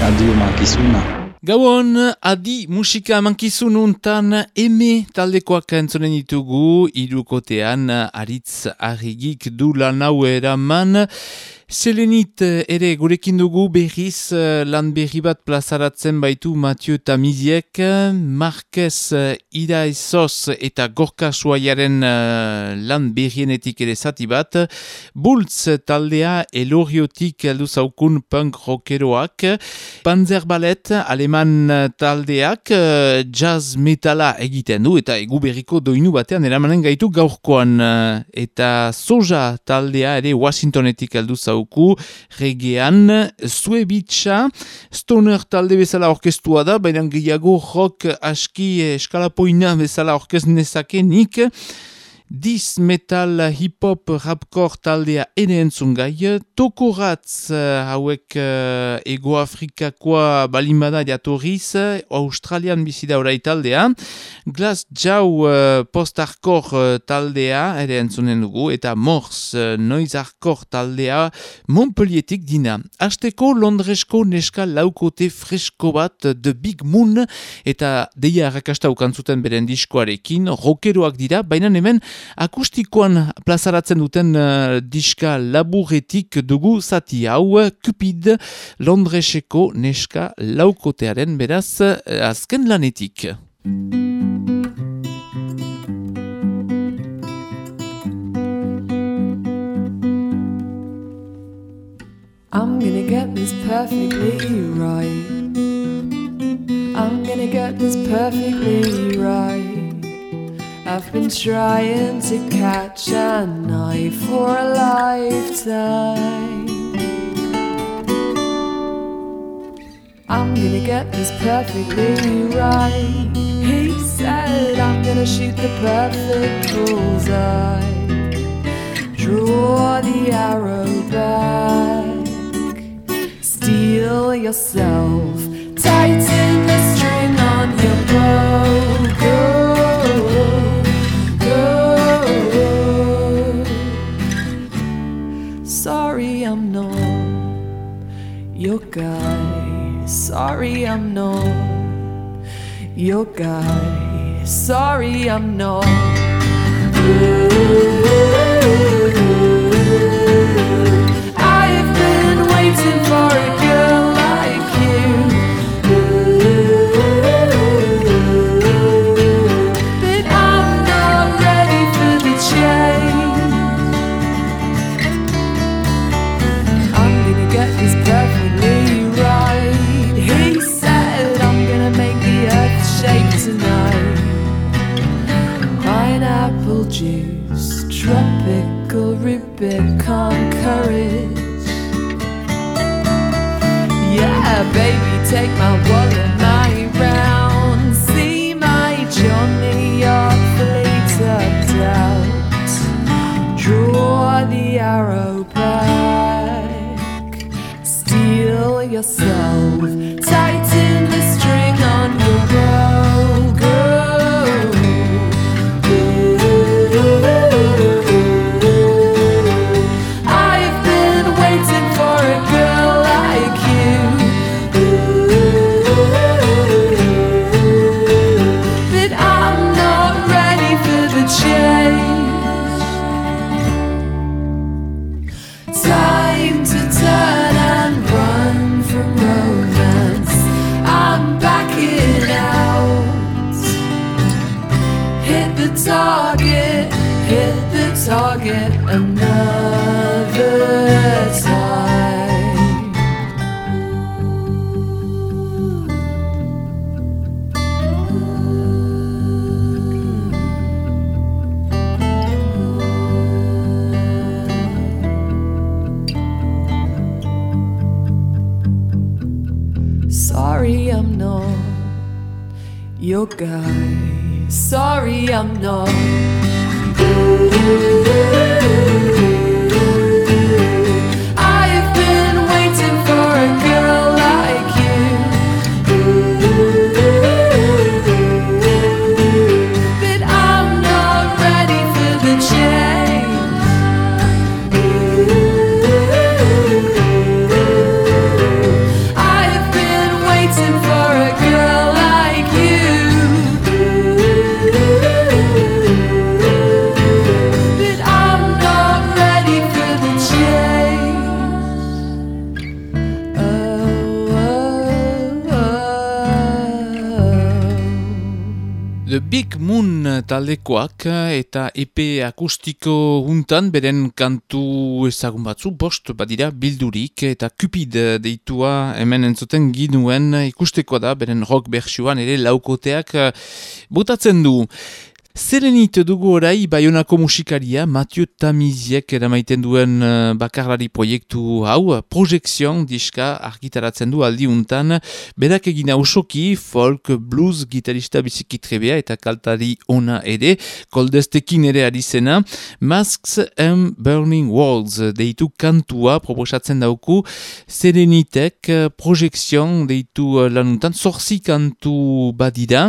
Radio Makisuna. Gauan, adi musika mankizun untan eme taldekoak entzonen ditugu, irukotean aritz argik du lan hau eraman. Selenit ere gurekin dugu berriz lan berri bat plazaratzen baitu Mathieu Tamiziek, Marquez Iraizoz eta Gorka Suaiaren lan berrienetik ere zati bat, Bultz taldea eloriotik aldu zaukun punk rockeroak, Panzer Ballet aleman taldeak jazz metala egiten du eta egu berriko doinu batean eramanen gaitu gaurkoan eta soja taldea ere Washingtonetik aldu zaukun dauku regean. Zuebitsa stoner talde bezala orkestua da baina gehiago rock aski eskalapoina bezala orkest nezake nik Diz metal hip-hop rapcore taldea ene entzun gai, tokoratz uh, hauek uh, ego Afrikakoa balimada jatorriz, australian bizida orai taldea, glas jau uh, post-hardcore taldea ere entzunen dugu, eta morz uh, noiz hardcore taldea Montpellietik dina. Azteko Londresko neska laukote fresko bat The Big Moon, eta deia harrakasta ukantzuten beren diskoarekin, rockeroak dira, baina hemen akustikoan plazaratzen duten uh, diska laburretik dugu zati hau Cupid Londreseko neska laukotearen beraz uh, azken lanetik. I'm gonna get this perfectly right. I'm gonna get this perfectly right. I've been trying to catch a knife for a lifetime. I'm gonna get this perfectly right. He said, I'm gonna shoot the perfect bullseye. Draw the arrow back. Steal yourself. Tighten the string on your bow. Your guy. Sorry, I'm not your guy. Sorry, I'm not. Ooh, I've been waiting for a Rubicon courage. Yeah, baby, take my wallet, my round. See my Johnny off later doubt. Draw the arrow back. Steel yourself. no. Taldekoak eta EP akustiko untan beren kantu ezagun batzu bost badira bildurik eta Cupid deitua hemen entzuten ginuen ikusteko da beren rock bertsuan ere laukoteak botatzen du. Zerenit dugu orai Bayonako musikaria Mathieu Tamiziek eramaiten duen uh, bakarlari proiektu hau, projekzion diska argitaratzen du aldi untan, berak egina usoki, folk, blues, gitarista bizikitrebea eta kaltari ona ere, koldestekin ere ari zena, Masks and Burning Walls deitu kantua proposatzen dauku, Serenitek projekzion deitu uh, lanuntan, zorzi kantu badida,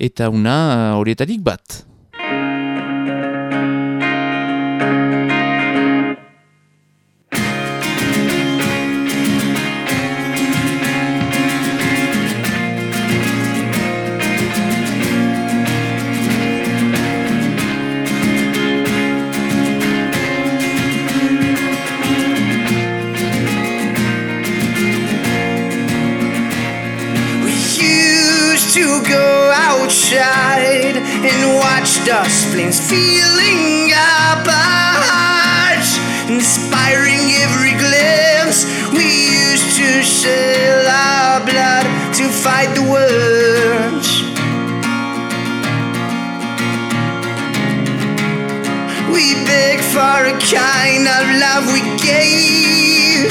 eta una horietarik bat. Outside and watch dust flames feeling up our hearts, inspiring every glimpse. We used to sell our blood to fight the words. We beg for a kind of love we gave.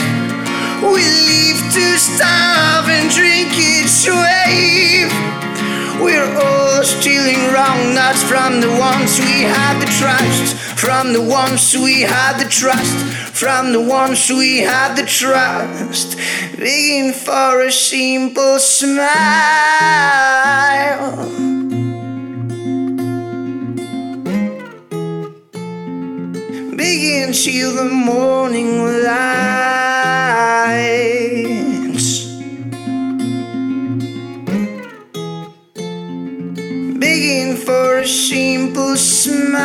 We leave to starve and drink its wave. Stealing wrong nuts from the ones we had the trust, from the ones we had the trust, from the ones we had the trust. Begging for a simple smile. Begging till the morning light. For a simple smile.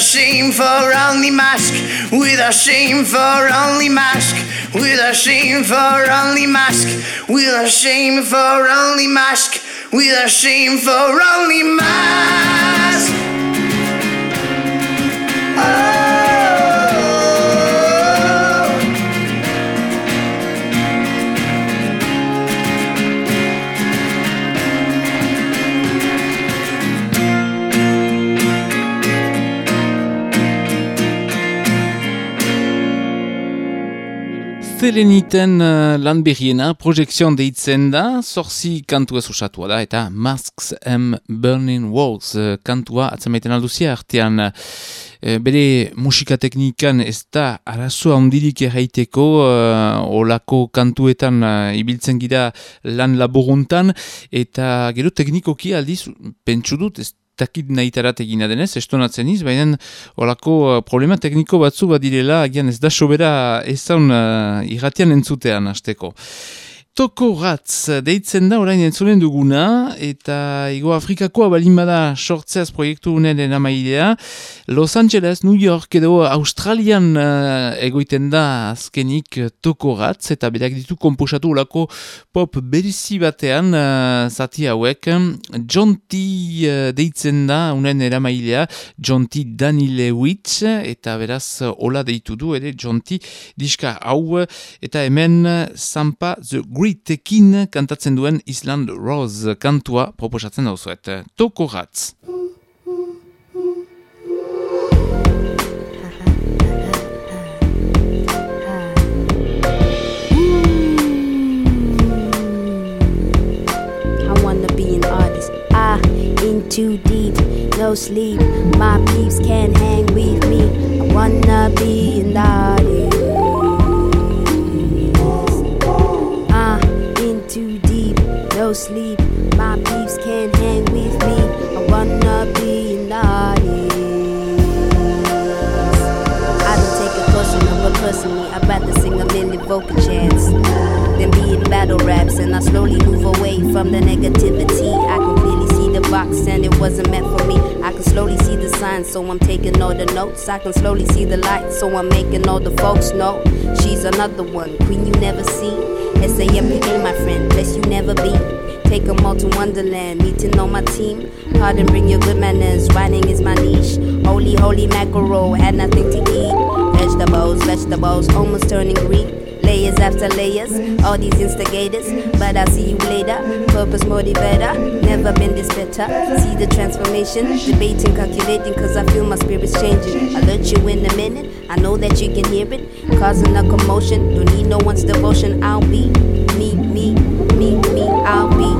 Shame for only mask, with a shame for only mask, with a shame for only mask, with a shame for only mask, with a shame for only mask. Oh. Zeleniten uh, lan berriena, projekzion deitzen da, zorzi kantua usatua da, eta Masks and Burning Walls uh, kantua atzamaiten alduzia artean. Uh, bere musika teknikan ez da arazoa ondirik erraiteko uh, olako kantuetan uh, ibiltzen gira lan laboruntan, eta gero teknikoki aldiz, pentsu dut, ez dakit nahi tarat egina denez, estonatzen iz, baina olako uh, problema tekniko batzu badirela, agian ez da sobera ezan uh, irratian entzutean hasteko. Toko Ratz deitzen da orain entzulen duguna eta Igo Afrikakoa balin bada sortzeaz proiektu unen amaidea. Los Angeles, New York edo Australian uh, egoiten da azkenik Toko Ratz eta berak ditu komposatu lako pop berizi batean uh, zati hauek. John T. Uh, deitzen da unen eramailea John T. Danny Lewitz eta beraz hola deitu du ere John T. diska hau eta hemen Sampa The Greatekin kantatzen duen Island Rose kantua proposatzen dauzuet. Toko ratz. too me. wanna be an artist. No sleep. My peeps can't hang with me. I wanna be artist. I don't take it personal, but personally, I'd rather sing a million vocal chants than be in battle raps. And I slowly move away from the negativity. I can clearly see the box, and it wasn't meant for me. I can slowly see the signs, so I'm taking all the notes. I can slowly see the light, so I'm making all the folks know she's another one, queen you never see. SAMPA, my friend, bless you never be. Take 'em all to Wonderland, meeting know my team. Pardon, bring your good manners, writing is my niche. Holy, holy mackerel, had nothing to eat. Vegetables, vegetables, almost turning green. Layers after layers, all these instigators. But I'll see you later. Purpose motivator, never been this better. See the transformation, debating, calculating, cause I feel my spirit's changing. Alert you in a minute, I know that you can hear it. Causing a commotion, don't need no one's devotion. I'll be me, me, me, me, I'll be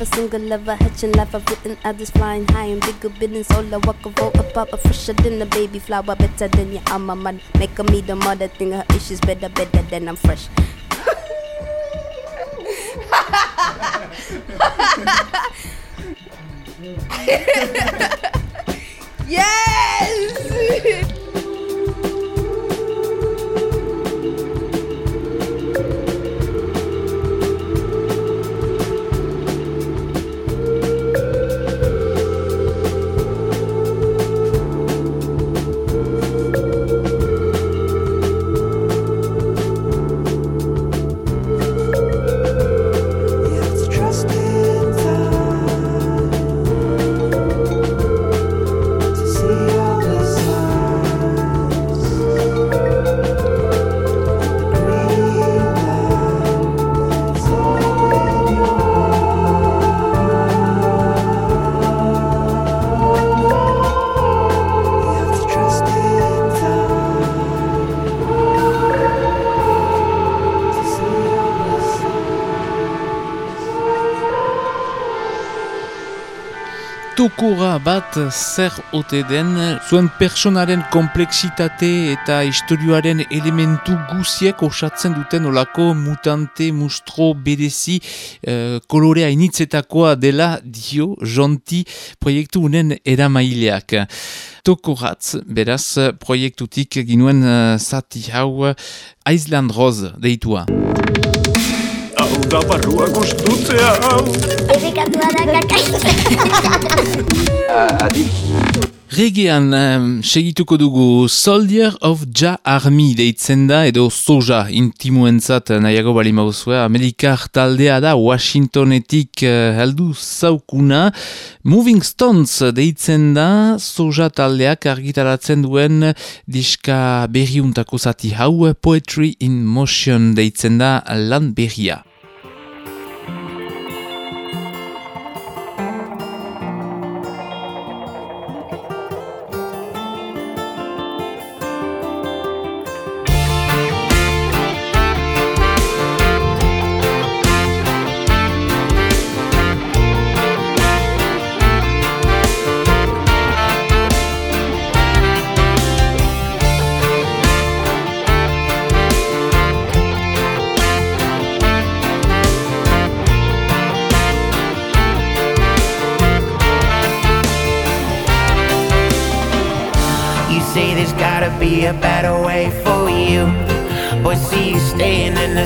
Undercover single lover, hatching life. I've written others flying high and bigger buildings. All I walk a vote about, but fresher than a baby flower, better than your alma man. Make her me the mother thing, her issues better, better than I'm fresh. Yes! Tokura bat zer ote den, zuen personaren kompleksitate eta istorioaren elementu guziek osatzen duten olako mutante mustro berezi eh, kolorea initzetakoa dela dio jonti proiektu unen eramaileak. Tokoratz, beraz, proiektutik ginuen eh, zati hau Island Rose deitua. Da barrua gostutzea, hau. Adi, Regean em, segituko dugu Soldier of Ja Army deitzen da edo soja intimuentzat nahiago bali mauzue. Amerikar taldea da Washingtonetik eh, heldu zaukuna. Moving Stones deitzen da soja taldeak argitaratzen duen diska berriuntako zati hau Poetry in Motion deitzen da lan berria.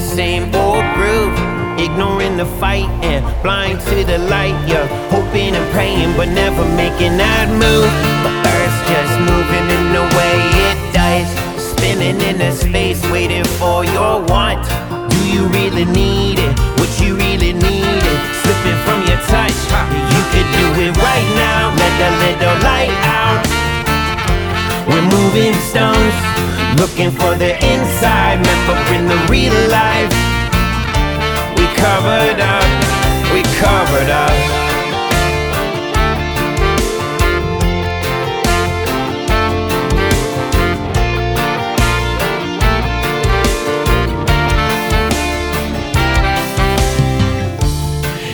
Same old groove. Ignoring the fight and blind to the light. You're hoping and praying, but never making that move. But Earth's just moving in the way it does. spinning in a space, waiting for your want. Do you really need it? What you really need it? Slipping from your touch. You could do it right now. Let the little light out. We're moving stones, looking for the inside, remember in the real life. We covered up, we covered up.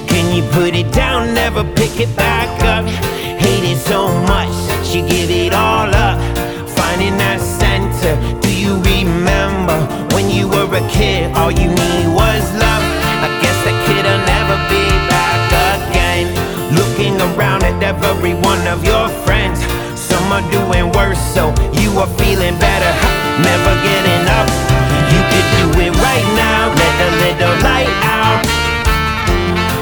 Can you put it down, never pick it back up. Hate it so much that you give it all up. Finding that center, remember when you were a kid? All you need was love. I guess that kid'll never be back again. Looking around at every one of your friends. Some are doing worse, so you are feeling better. Never getting up. You could do it right now. Let a little light out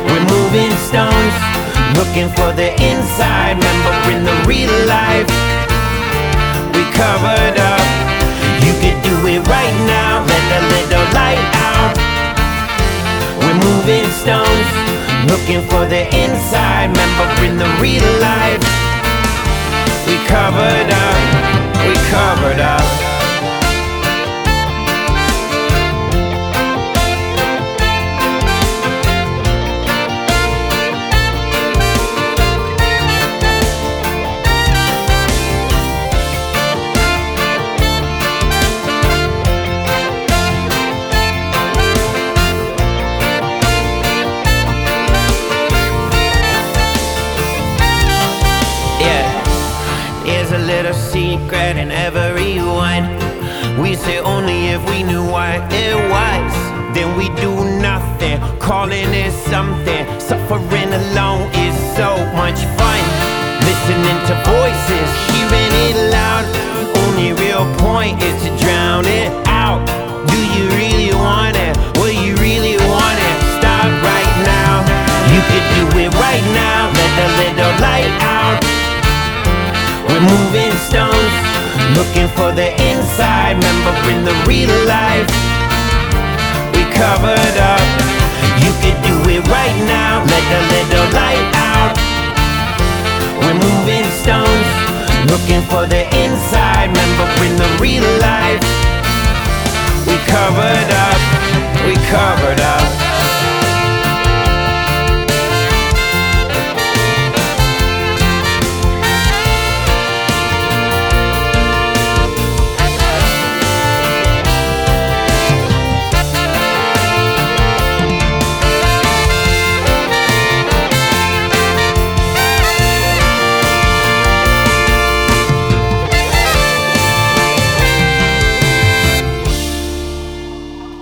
We're moving stones, looking for the inside, remembering the real life. We covered up. You could do it right now, let the little light out. We're moving stones, looking for the inside, remembering the real life. We covered up, we covered up. Say only if we knew what it was. Then we do nothing, calling it something. Suffering alone is so much fun. Listening to voices, hearing it loud. Only real point is to drown it out. Do you really want it? Will you really want it? Stop right now. You could do it right now. Let the little light out. We're moving looking for the inside, remembering the real life. We covered up. You could do it right now, let the little light out. We're moving stones, looking for the inside, remembering the real life. We covered up, we covered up.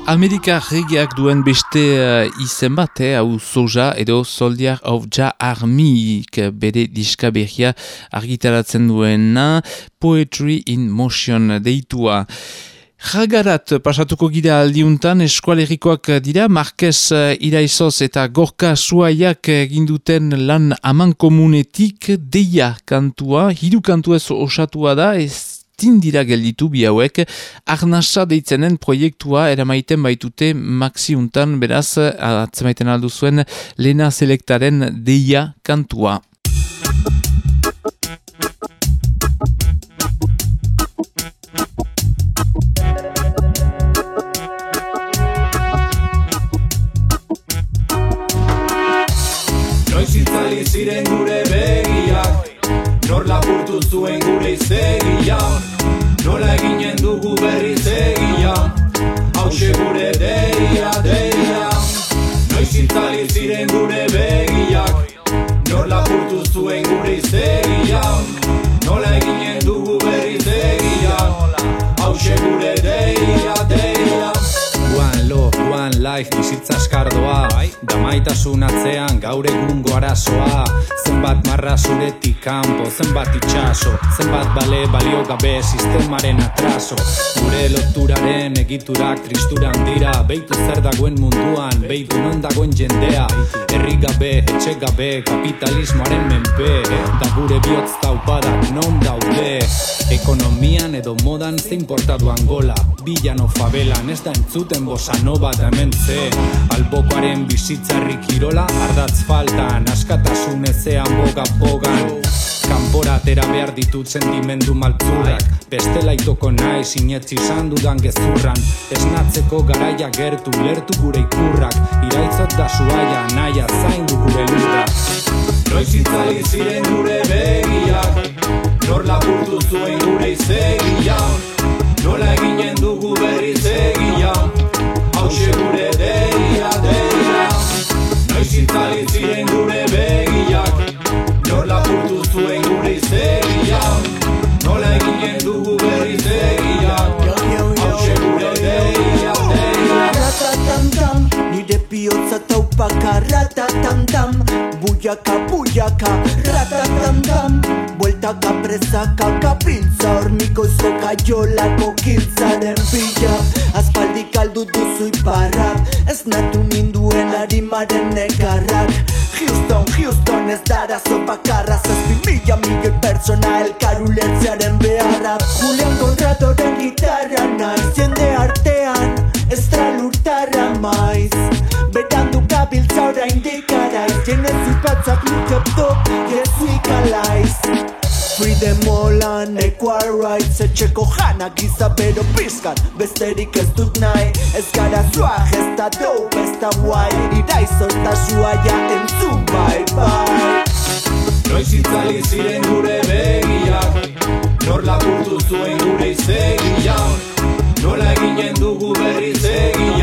Amerika regiak duen beste uh, izen bat, eh, hau soja edo Soldier of Ja Army bere diska behia argitaratzen duena Poetry in Motion deitua. Jagarat pasatuko gira aldiuntan eskualerikoak dira, Marquez uh, Iraizoz eta Gorka Suaiak ginduten lan aman komunetik deia kantua, hiru kantua osatua da, ez tindira gelditu bi hauek, arnasa deitzenen proiektua eramaiten baitute maxiuntan beraz atzemaiten aldu zuen lena selektaren deia kantua. Noiz ziren gure begiak Nor lapurtu zuen gure izegia. Nola eginen dugu berri zegia Hauxe gure deia, deia. Noiz itali ziren gure begiak. Nola burtu zuen gure izegia. Nola eginen dugu berri zegia Hauxe gure deia, deia life, bizitza eskardoa Da maitasun atzean gaur egungo arazoa. Zenbat marra zuretik kanpo, zenbat itxaso Zenbat bale balio gabe sistemaren atraso. Gure loturaren egiturak tristuran dira Beitu zer dagoen munduan, beitu non dagoen jendea. Herri gabe, etxe gabe, kapitalismoaren menpe. Da gure bihotz taupadak non daude. Ekonomian edo modan ze importatu angola. Bilano favelan ez da entzuten bosa nova da hemen ze Albokoaren bizitzarri kirola ardatz faltan Askatasun ezean boga bogan. Kanpora atera behar ditut sentimendu maltzurak Bestela itoko nahi sinetzi izan dudan gezurran. Esnatzeko garaia gertu lertu gure ikurrak. Iraitzot da zuaia naia zaindu gure lurra Noiz itzali ziren gure begiak? Nor lapurtu zuen gure izegia? Nola eginen dugu berriz egia Hauxe gure deia, deia Noiz itzali ziren bihotza taupaka Ratatamtam, buyaka, buyaka Ratatamtam, bueltaka presaka Kapintza hormiko zoka jolako kiltzaren bila Aspaldi kaldu duzu iparra Ez natu ninduen harimaren negarrak Houston, Houston ez dara zopakarra Zazpi mila mila pertsona elkaru lertzearen beharra Julian Konradoren gitarra naiz Jende artean. Estralurtarra maiz Berandu gabiltza orain dikaraiz Jene zupatzak lukepto jesuik alaiz Freedom holan equal rights Etxeko jana giza bero pizkan Besterik ez dut nahi. Ez gara zuaj ez da dope ez da guai Iraizor eta zuaia entzun bai bai. Noiz itzali ziren gure begiak Nor lapurtu zuen gure izegia Nola eginen dugu berriz egia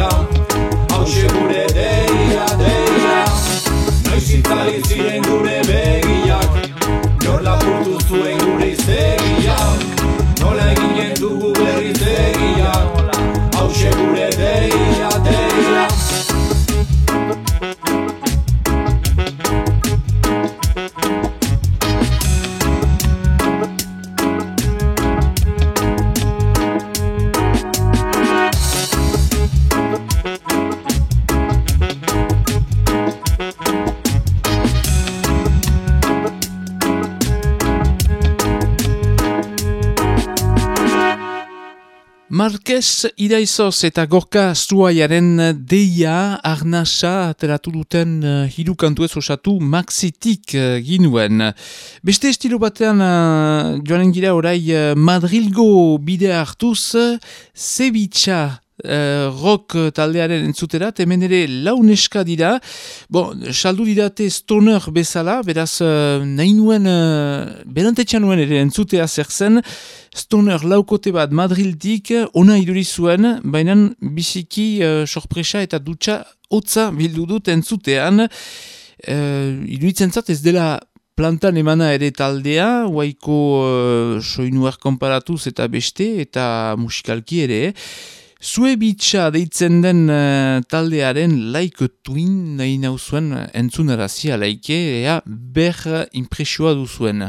Marquez Iraizoz eta Gorka Zuaiaren deia arnasa ateratu duten uh, hiru kantu ez osatu maxitik uh, ginuen. Beste estilo batean uh, joanen gira orai uh, Madrilgo bidea hartuz, uh, Cevicha Uh, rock taldearen entzuterat, hemen ere launeska dira, bon, saldu didate stoner bezala, beraz uh, nahi nuen, uh, berantetxan nuen ere entzutea zer zen, stoner laukote bat Madrildik ona iduri zuen, baina biziki uh, sorpresa eta dutxa hotza bildu dut entzutean, uh, iduritzen zat ez dela plantan emana ere taldea, huaiko uh, soinuar konparatuz eta beste, eta musikalki ere, Zue bitxa deitzen den uh, taldearen like twin nahi nauzuen entzunarazia laike, ea ber impresioa duzuen.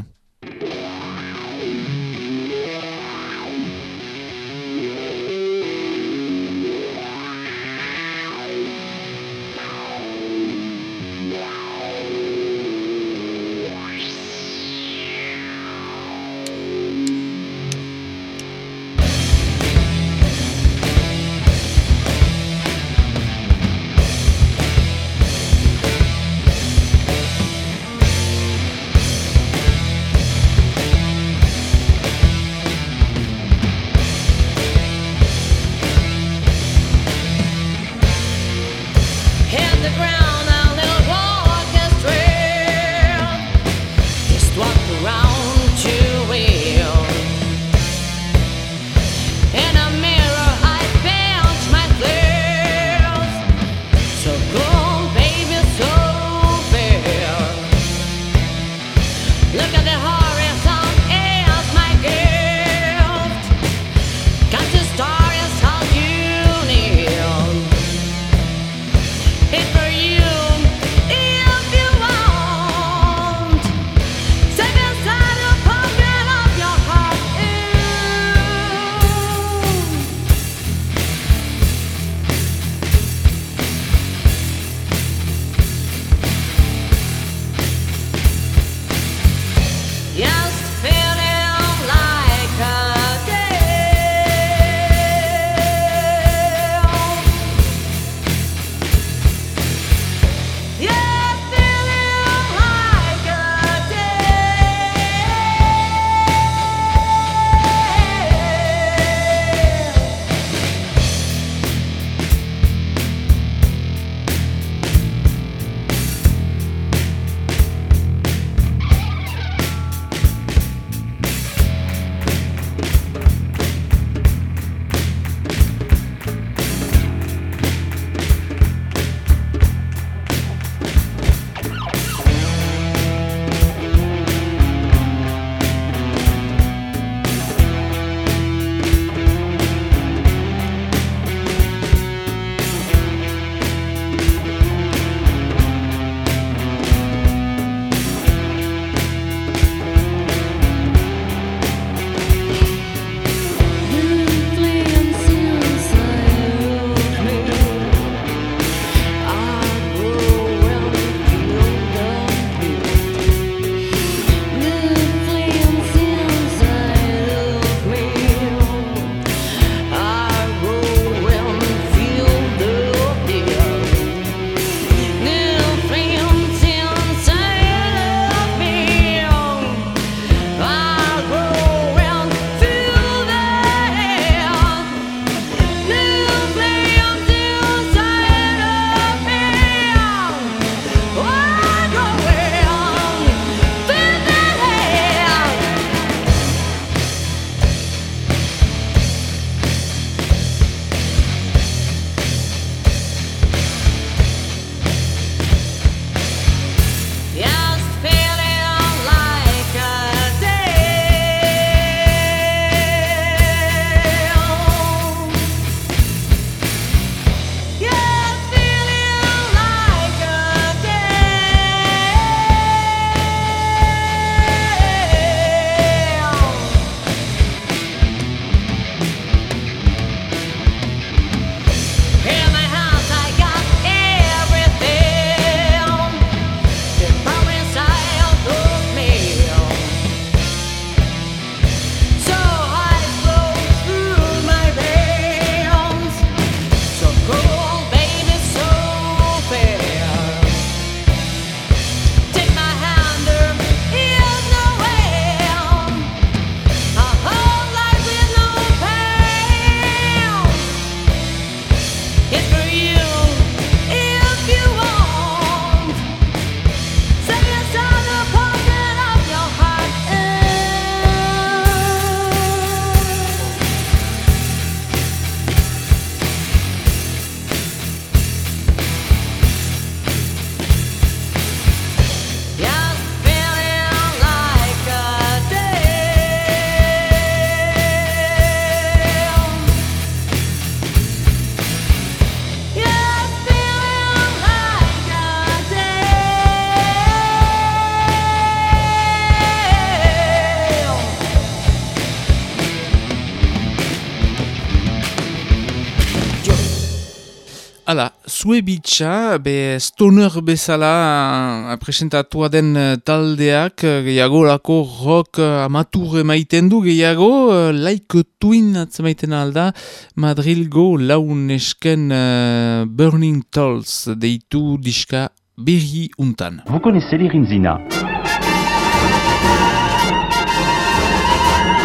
Hala, zue bitxa, be stoner bezala presentatua den eh, taldeak eh, gehiagorako rock eh, amatur emaiten du gehiago, eh, like twin atzemaiten alda, Madrilgo laun esken eh, Burning Tolls deitu diska berri untan. Vous connaissez les Rinzina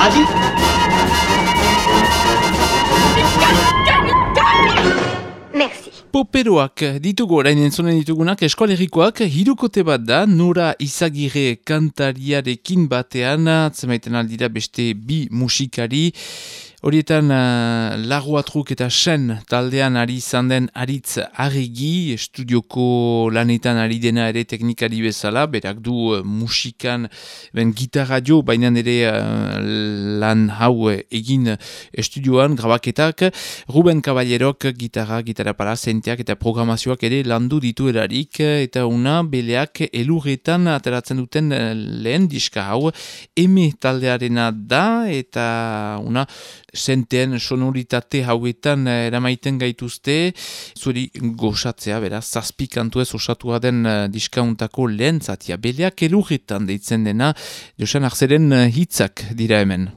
Adi Poperoak ditugu orain entzonen ditugunak eskualerikoak hirukote bat da nora izagire kantariarekin batean atzemaiten aldira beste bi musikari Horietan uh, laguatruk eta sen taldean ari izan den aritz arigi, estudioko lanetan ari dena ere teknikari bezala, berak du uh, musikan, ben gitarra jo, baina ere uh, lan hau uh, egin estudioan, grabaketak, Ruben Caballerok gitarra, gitarra para, zenteak eta programazioak ere landu ditu erarik, eta una beleak elurretan ateratzen duten uh, lehen diska hau, eme taldearena da, eta una senteen sonoritate hauetan eh, eramaiten gaituzte, zuri gozatzea, beraz, zazpi kantu ez osatua den uh, diskauntako lehen zatia, beleak elurretan deitzen dena, Josan Arzeren uh, hitzak dira hemen.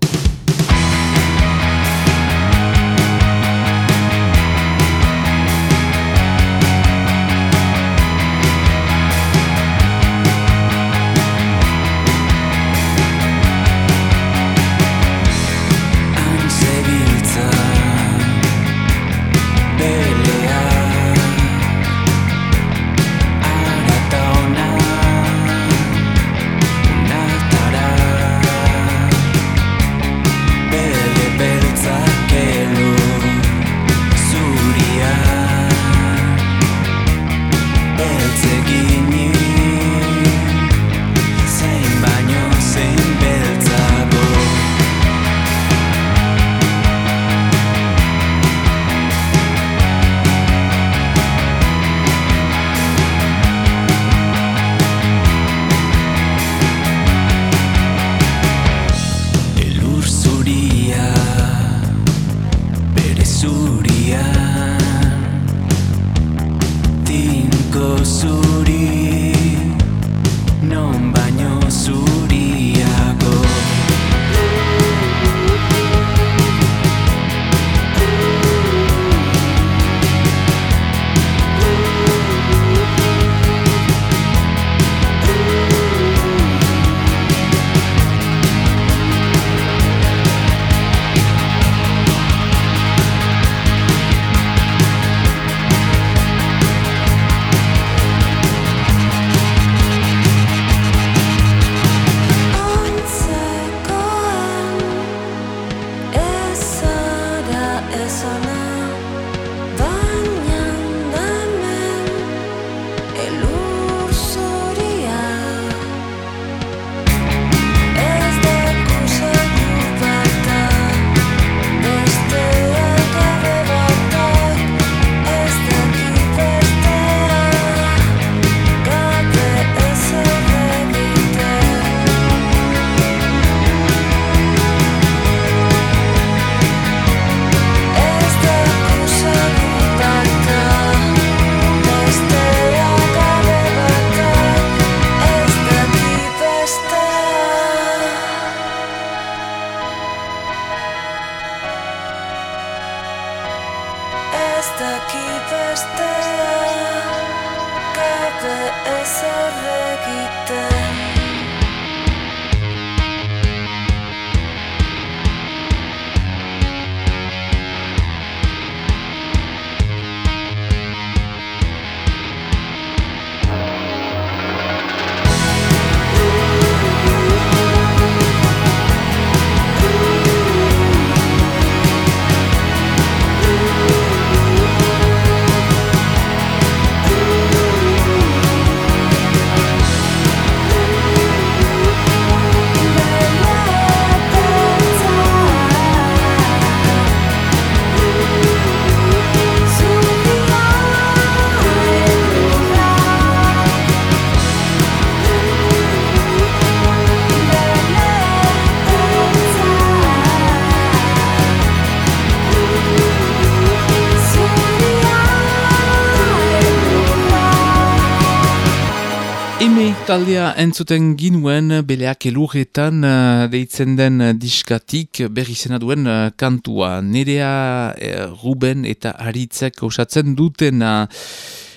Taldea entzuten ginuen beleak elurretan eh, deitzen den diskatik berri zena duen eh, kantua. Nerea eh, Ruben eta Aritzek osatzen dutena.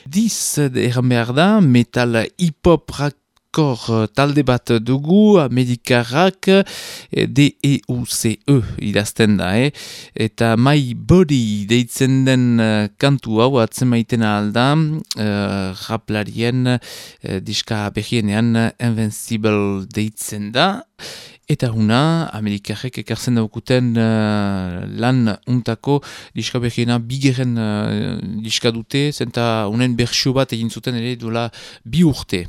Diz erran behar da, metal hip-hop hardcore talde bat dugu, medikarrak D-E-U-C-E idazten da, eh? eta My Body deitzen den eh, kantu hau atzen maiten alda, uh, raplarien uh, diska behienean Invincible deitzen da, Eta huna, Amerikarrek ekartzen daukuten uh, lan untako diska behiena bigeren uh, diska dute, zenta unen berxio bat egin zuten ere duela bi urte.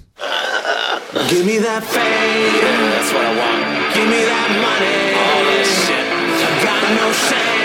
Give me that fame. Yeah, that's what I want. Give me that money. All that shit. I got no shame.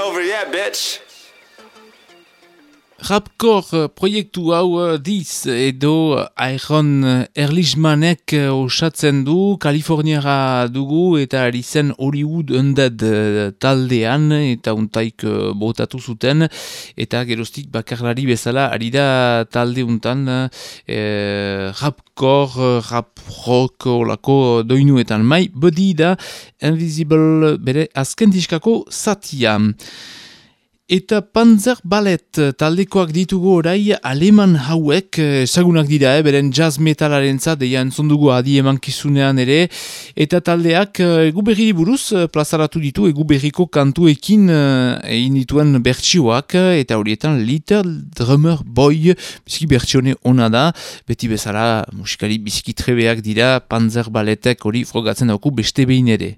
Over yet, bitch. Rapcore proiektu hau eh, diz edo Iron Erlismanek eh, osatzen du Kaliforniara dugu eta ari Hollywood Undead taldean eta untaik botatu zuten eta gerostik bakarlari bezala ari da talde untan eh, rapcore, rap rock olako doinuetan mai bedi da Invisible bere azken diskako zatia. Eta Panzer Ballet taldekoak ditugu orai aleman hauek, ezagunak dira, eh, beren jazz metalaren zadeia entzondugu adi emankizunean ere, eta taldeak eh, egu berri buruz eh, plazaratu ditu egu berriko kantuekin eh, egin dituen bertsioak, eta horietan Little Drummer Boy, biziki bertsione ona da, beti bezala musikari biziki trebeak dira, Panzer Balletek hori frogatzen dauku beste behin ere.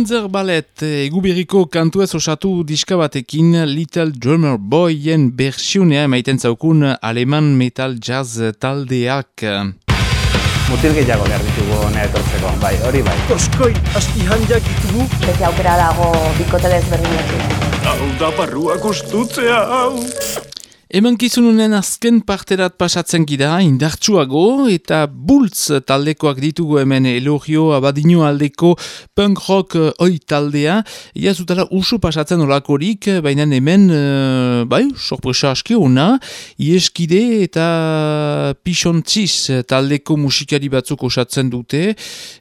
Panzer Ballet egubiriko kantu ez osatu diska batekin Little Drummer Boyen bersiunea emaiten zaukun aleman metal jazz taldeak. Mutil gehiago behar ditugu hona etortzeko, bai, hori bai. Oskoi, asti handiak ditugu. Beti aukera dago bikote desberdinekin. Hau da barrua gustutzea, hau. Eman kizununen azken parterat pasatzen gira, indartsuago eta bultz taldekoak ditugu hemen elogio abadino aldeko punk rock eh, oi taldea. Ia zutela usu pasatzen olakorik, baina hemen, uh, bai, sorpresa aski ona, ieskide eta pixontziz taldeko musikari batzuk osatzen dute,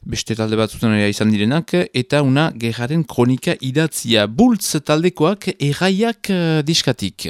beste talde batzutan ere izan direnak, eta una gerraren kronika idatzia. Bultz taldekoak erraiak uh, diskatik.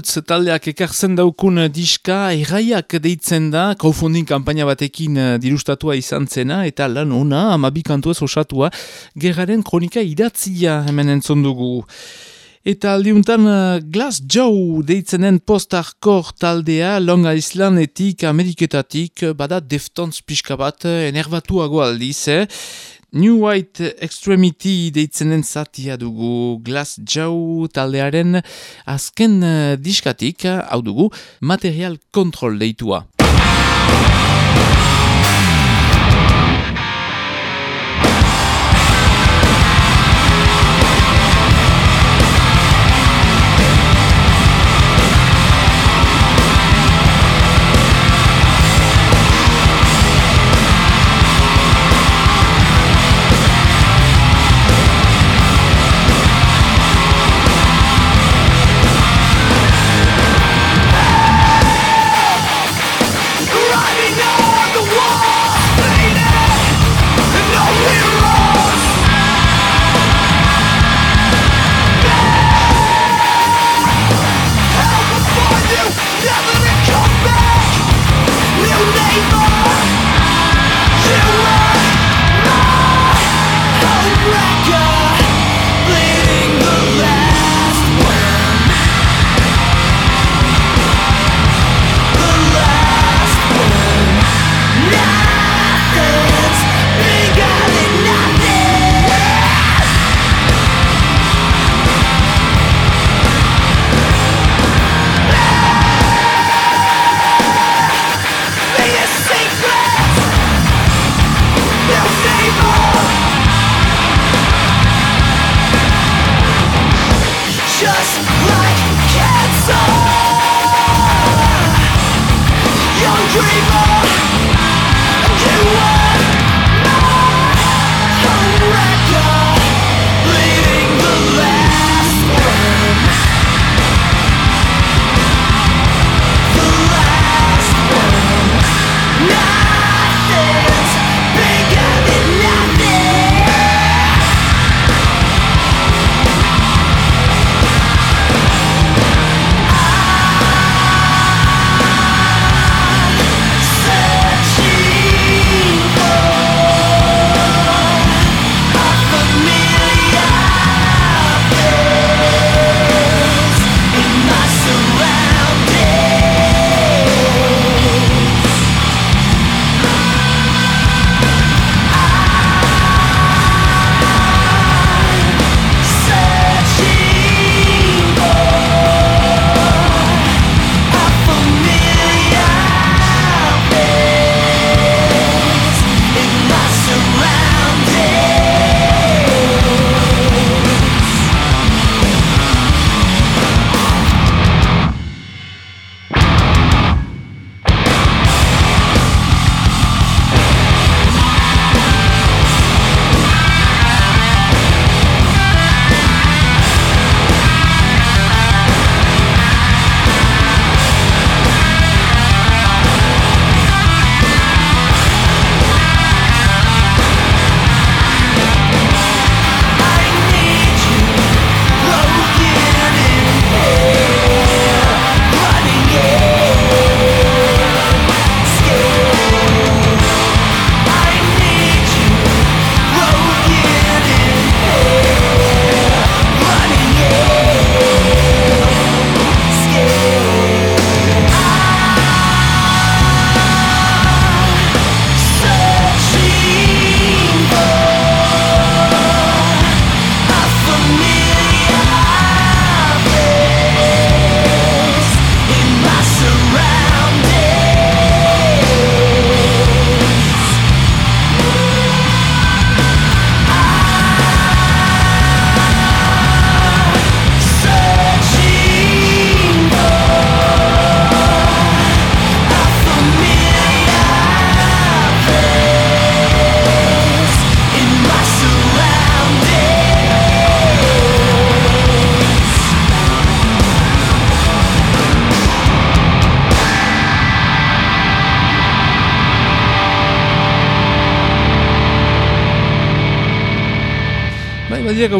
Bultz taldeak ekartzen daukun diska erraiak deitzen da, crowdfunding kampaina batekin eh, dirustatua izan zena, eta lan ona, amabi kantu ez osatua, gerraren kronika idatzia hemen entzon dugu. Eta aldiuntan uh, Glass Joe deitzenen post-hardcore taldea Long Islandetik, Ameriketatik, bada Deftones pixka bat, eh, enerbatuago aldiz, eh? New White Extremity deitzenen zatia dugu Glass Jaw taldearen azken eh, diskatik, eh, hau dugu, material control deitua.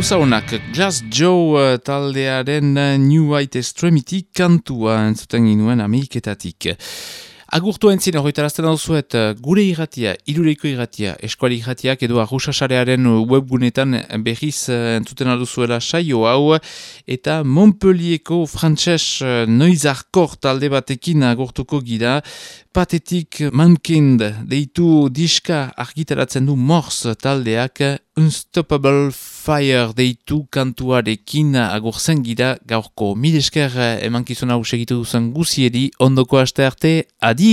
gauza honak, Glass Joe eh, taldearen eh, New White Extremity kantua entzuten ginuen amiketatik. Agurtu entzin horretarazten dauzuet eh, gure irratia, irureiko irratia, eskuali irratiak edo arruxasarearen webgunetan berriz entzuten alduzuela saio hau. Eta Montpellierko frantses noizarkor talde batekin agurtuko gira. Patetik mankind deitu diska argitaratzen du morz taldeak Unstoppable Fire deitu kantuarekin agurzen gira gaurko mil esker emankizuna hau segitu duzen guziedi ondoko aste arte adi!